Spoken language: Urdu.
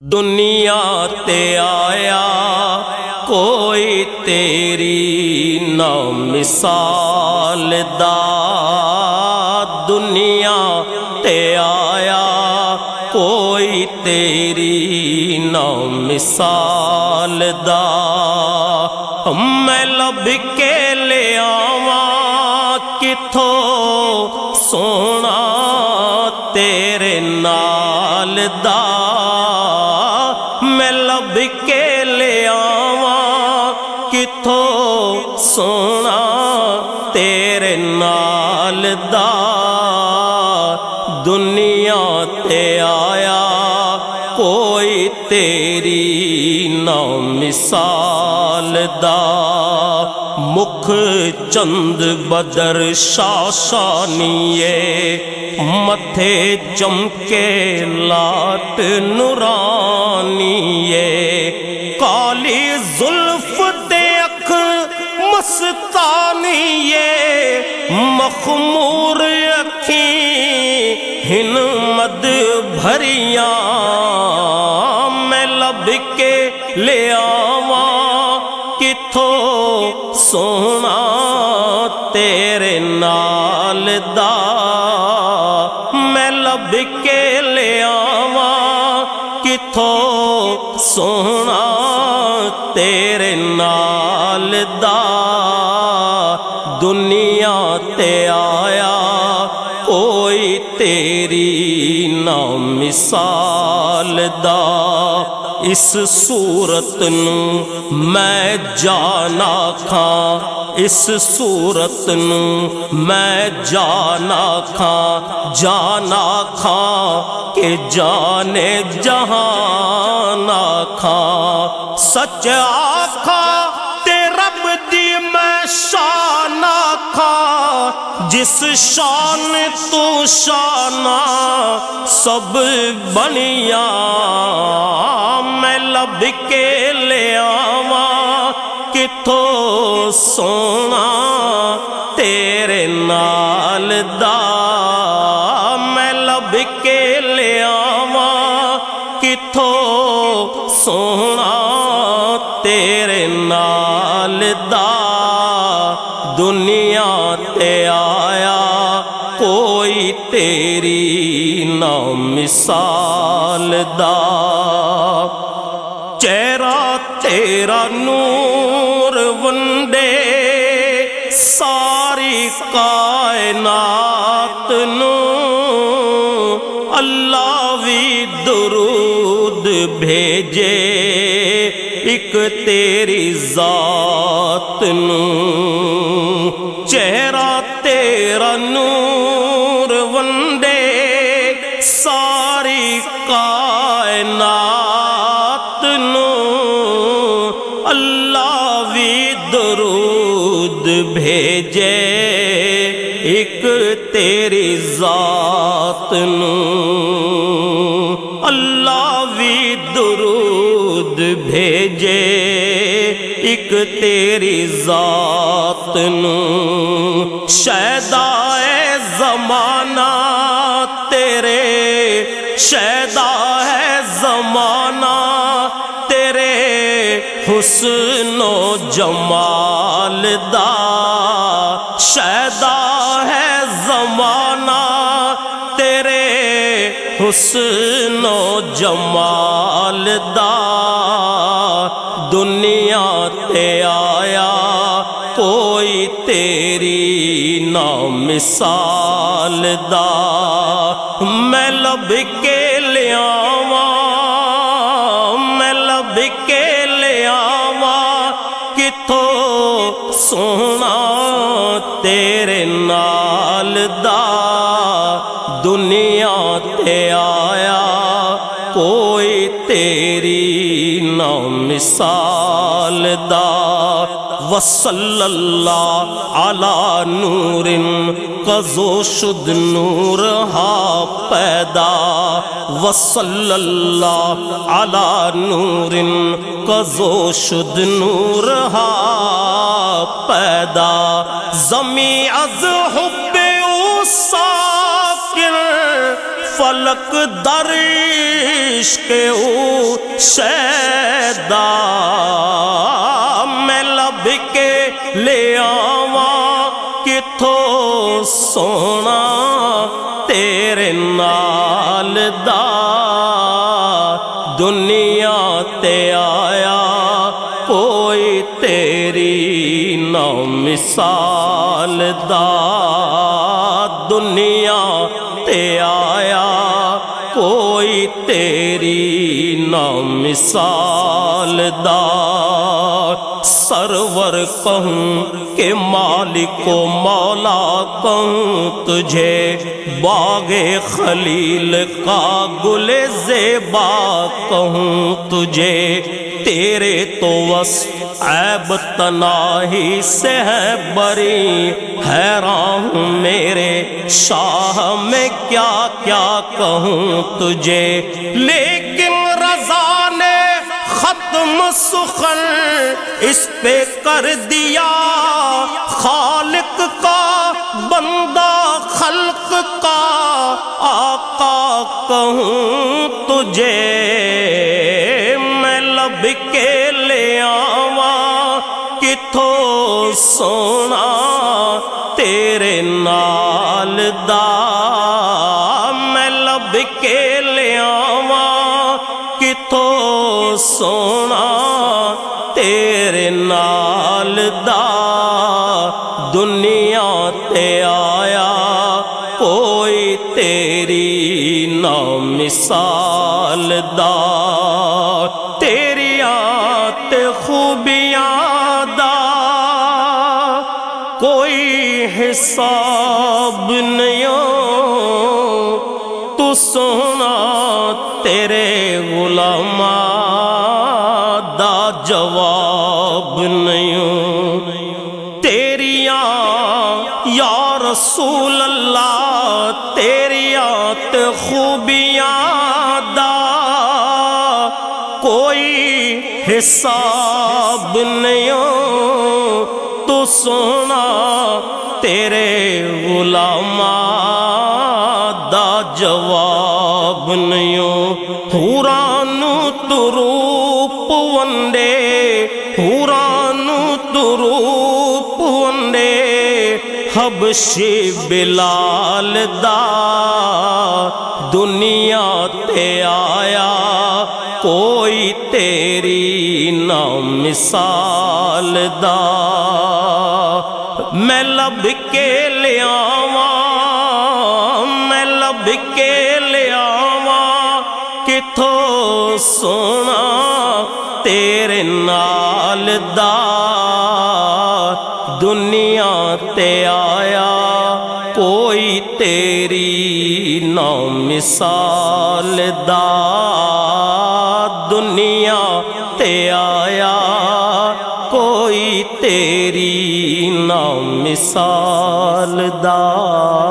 دنیا تے آیا، کوئی تیری نہ مثال دا۔ دنیا تے آیا، کوئی تیری نہ مثال دا۔ میں لب کے لے آواں کتھو سونا تیرے نال دا۔ میں لب کے لے آواں کتھو سونا تیرے نال دا تیری مثال دا۔ مکھ چند بدر شاشانیے۔ متھے چمکے لاٹ نورانیے۔ کالی زلف تے اکھ مستانیے۔ مخمور اکھیں ہن مد بھریاں۔ لے آواں کتھو سونا تیرے نال دا۔ میں لب کے لے آواں کتھو سونا تیرے نال دا۔ دنیا تے آیا، کوئی تیری نہ مثال دا۔ اس صورت نو میں جانا کھا اس صورت نو میں جانا کھا جانا کھا کہ جانے جہاں نہ کھا سچ آکھا جس شان تو شانہ سب بنیا میں لب کے لے آواں کتوں سونا۔ کوئی تیری نہ مثال دا۔ چہرہ تیرا نور ونڈے، ساری کائنات نو۔ اللہ بھی درود بھیجے، ایک تیری ذات نو۔ کائنات نو اللہ بھی درود بھیجے، ایک تیری ذات نو اللہ بھی درود بھیجے، ایک تیری ذات نو شیدائے زمانہ تیرے شیدا ہے زمانہ، تیرے حسن و جمال دا۔ شیدا ہے زمانہ، تیرے حسن و جمال دا۔ دنیا تے آیا، کوئی تیری نہ مثال دا۔ میں لب میں کے لے آواں سونا تیرے نال دا دنیا تے آ مثال دا وصل اللہ علی نور قضو شد نور ہا پیدا وصل اللہ علی نور قضو شد نور ہا پیدا زمی از حب او فلک در عشق او شیدا میں لب کے لے آواں کتھو سونا تیرے نال دا دنیا تے آیا کوئی تیری نو مثال دا دنیا تے آیا تیری نو مثال دا سرور کہوں کہ مالک و مولا کہوں، تجھے باغ خلیل کا گل زیبا کہوں، تجھے تیرے تو وس عیب تناہی سے ہے بری، حیران ہوں میرے شاہ، میں کیا کیا کہوں تجھے؟ لیکن رضا نے ختم سخن اس پہ کر دیا۔ خالق کا بندہ، خلق کا آقا کہوں تجھے؟ میں لب کے لے آواں کتھو سونا دا میں لب کے لے آواں سونا تیرے نال دا دنیا تے آیا، کوئی تیری نو مثال دا۔ حساب نہیں تو سونا تیرے غلام دا جواب نہیں تیریاں، یا رسول اللہ تیریات خوبیاں دا کوئی حساب نہیں سونا، تیرے غلام دا جواب نہیں ہورانو تروپ ونڈے ہورانو تروپ ونڈے حبشی بلال دا دنیا تے آیا، کوئی تیری نہ مثال دا۔ میں لب کے لے آواں، میں لب کے لے آواں، کتھو سونا تیرے نال دا دنیا تے آیا، کوئی تیری نو مثال دا دنیا تے آیا۔ سال دار